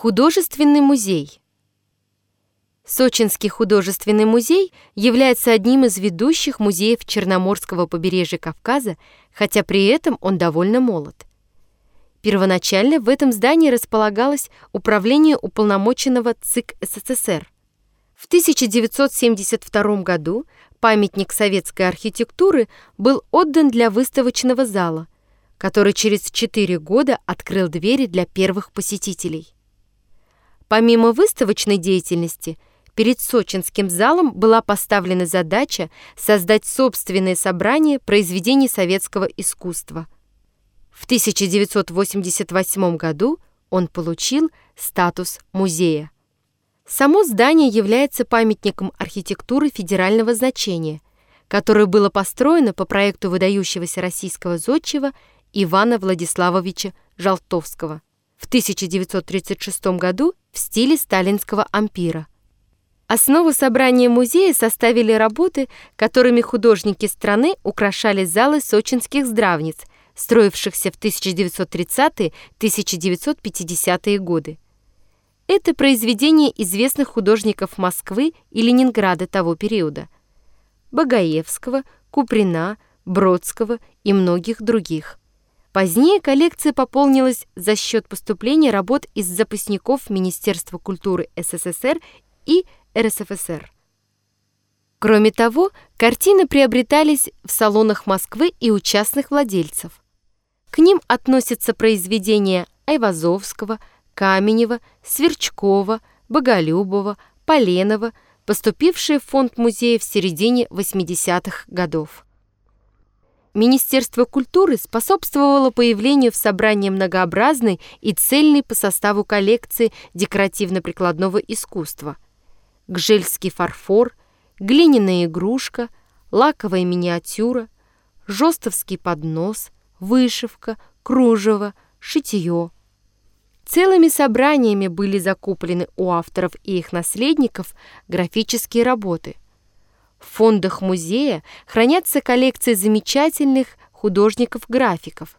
Художественный музей. Сочинский художественный музей является одним из ведущих музеев Черноморского побережья Кавказа, хотя при этом он довольно молод. Первоначально в этом здании располагалось управление уполномоченного ЦИК СССР. В 1972 году памятник советской архитектуры был отдан для выставочного зала, который через 4 года открыл двери для первых посетителей. Помимо выставочной деятельности, перед сочинским залом была поставлена задача создать собственное собрание произведений советского искусства. В 1988 году он получил статус музея. Само здание является памятником архитектуры федерального значения, которое было построено по проекту выдающегося российского зодчего Ивана Владиславовича Жалтовского в 1936 году в стиле сталинского ампира. Основу собрания музея составили работы, которыми художники страны украшали залы сочинских здравниц, строившихся в 1930-1950-е годы. Это произведения известных художников Москвы и Ленинграда того периода – Багаевского, Куприна, Бродского и многих других. Позднее коллекция пополнилась за счет поступления работ из запасников Министерства культуры СССР и РСФСР. Кроме того, картины приобретались в салонах Москвы и у частных владельцев. К ним относятся произведения Айвазовского, Каменева, Сверчкова, Боголюбова, Поленова, поступившие в фонд музея в середине 80-х годов. Министерство культуры способствовало появлению в собрании многообразной и цельной по составу коллекции декоративно-прикладного искусства. Гжельский фарфор, глиняная игрушка, лаковая миниатюра, жестовский поднос, вышивка, кружево, шитье. Целыми собраниями были закуплены у авторов и их наследников графические работы – в фондах музея хранятся коллекции замечательных художников-графиков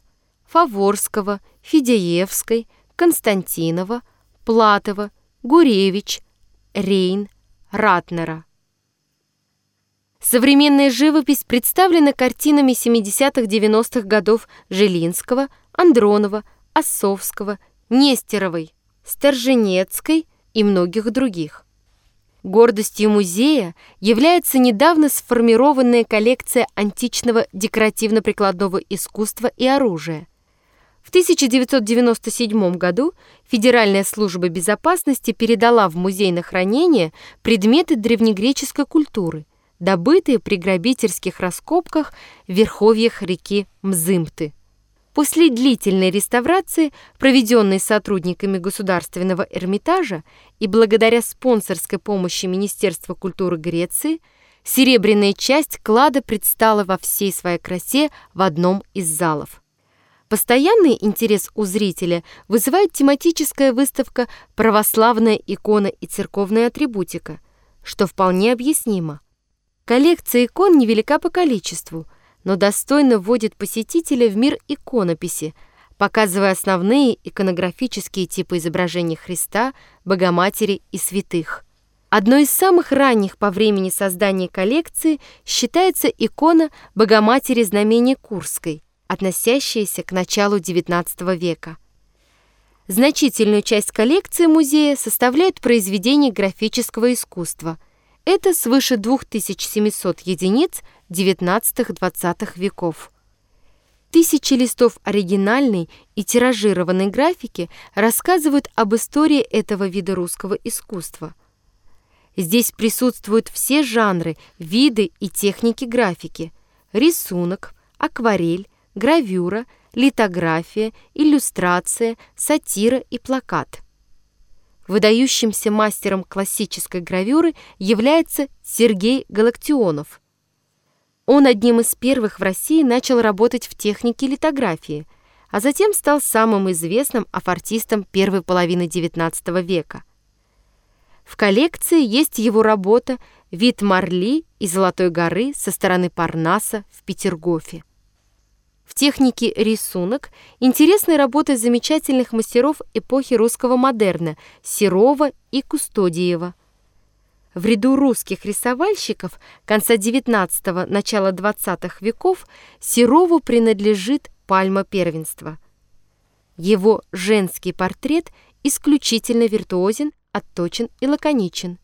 Фаворского, Федеевской, Константинова, Платова, Гуревич, Рейн, Ратнера. Современная живопись представлена картинами 70-х-90-х годов Жилинского, Андронова, Осовского, Нестеровой, Сторженецкой и многих других. Гордостью музея является недавно сформированная коллекция античного декоративно-прикладного искусства и оружия. В 1997 году Федеральная служба безопасности передала в музей на хранение предметы древнегреческой культуры, добытые при грабительских раскопках в верховьях реки Мзымты. После длительной реставрации, проведенной сотрудниками Государственного Эрмитажа и благодаря спонсорской помощи Министерства культуры Греции, серебряная часть клада предстала во всей своей красе в одном из залов. Постоянный интерес у зрителя вызывает тематическая выставка «Православная икона и церковная атрибутика», что вполне объяснимо. Коллекция икон невелика по количеству – но достойно вводит посетителя в мир иконописи, показывая основные иконографические типы изображений Христа, Богоматери и святых. Одной из самых ранних по времени создания коллекции считается икона Богоматери Знамения Курской, относящаяся к началу XIX века. Значительную часть коллекции музея составляют произведения графического искусства. Это свыше 2700 единиц – XIX-XX веков. Тысячи листов оригинальной и тиражированной графики рассказывают об истории этого вида русского искусства. Здесь присутствуют все жанры, виды и техники графики. Рисунок, акварель, гравюра, литография, иллюстрация, сатира и плакат. Выдающимся мастером классической гравюры является Сергей Галактионов – он одним из первых в России начал работать в технике литографии, а затем стал самым известным афортистом первой половины XIX века. В коллекции есть его работа «Вид Марли и Золотой горы со стороны Парнаса в Петергофе». В технике рисунок интересны работы замечательных мастеров эпохи русского модерна Серова и Кустодиева. В ряду русских рисовальщиков конца XIX – начала XX веков Серову принадлежит пальма первенства. Его женский портрет исключительно виртуозен, отточен и лаконичен.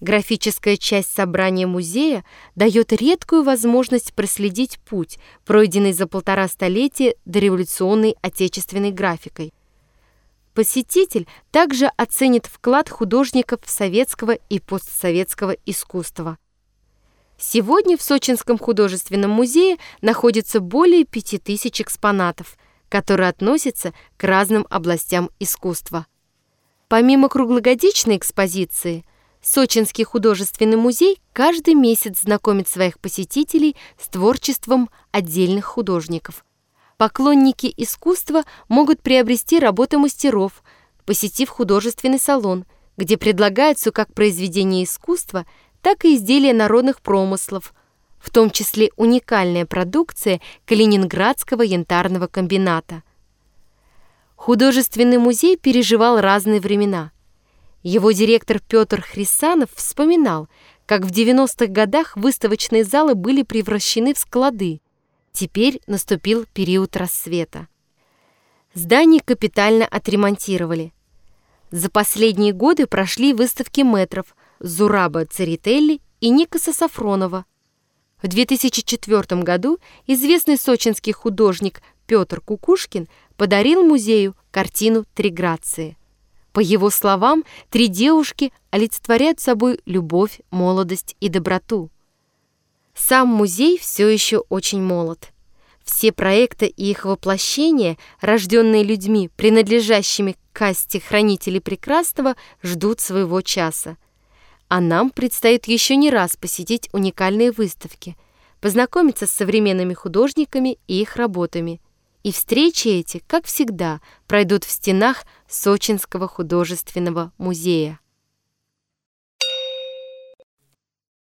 Графическая часть собрания музея дает редкую возможность проследить путь, пройденный за полтора столетия дореволюционной отечественной графикой. Посетитель также оценит вклад художников советского и постсоветского искусства. Сегодня в Сочинском художественном музее находится более 5000 экспонатов, которые относятся к разным областям искусства. Помимо круглогодичной экспозиции, Сочинский художественный музей каждый месяц знакомит своих посетителей с творчеством отдельных художников – Поклонники искусства могут приобрести работы мастеров, посетив художественный салон, где предлагаются как произведения искусства, так и изделия народных промыслов, в том числе уникальная продукция Калининградского янтарного комбината. Художественный музей переживал разные времена. Его директор Петр Хрисанов вспоминал, как в 90-х годах выставочные залы были превращены в склады. Теперь наступил период рассвета. Здание капитально отремонтировали. За последние годы прошли выставки метров Зураба Церетелли и Никаса Сафронова. В 2004 году известный сочинский художник Петр Кукушкин подарил музею картину «Три грации». По его словам, три девушки олицетворяют собой любовь, молодость и доброту. Сам музей все еще очень молод. Все проекты и их воплощения, рожденные людьми, принадлежащими к касте хранителей прекрасного, ждут своего часа. А нам предстоит еще не раз посетить уникальные выставки, познакомиться с современными художниками и их работами. И встречи эти, как всегда, пройдут в стенах Сочинского художественного музея.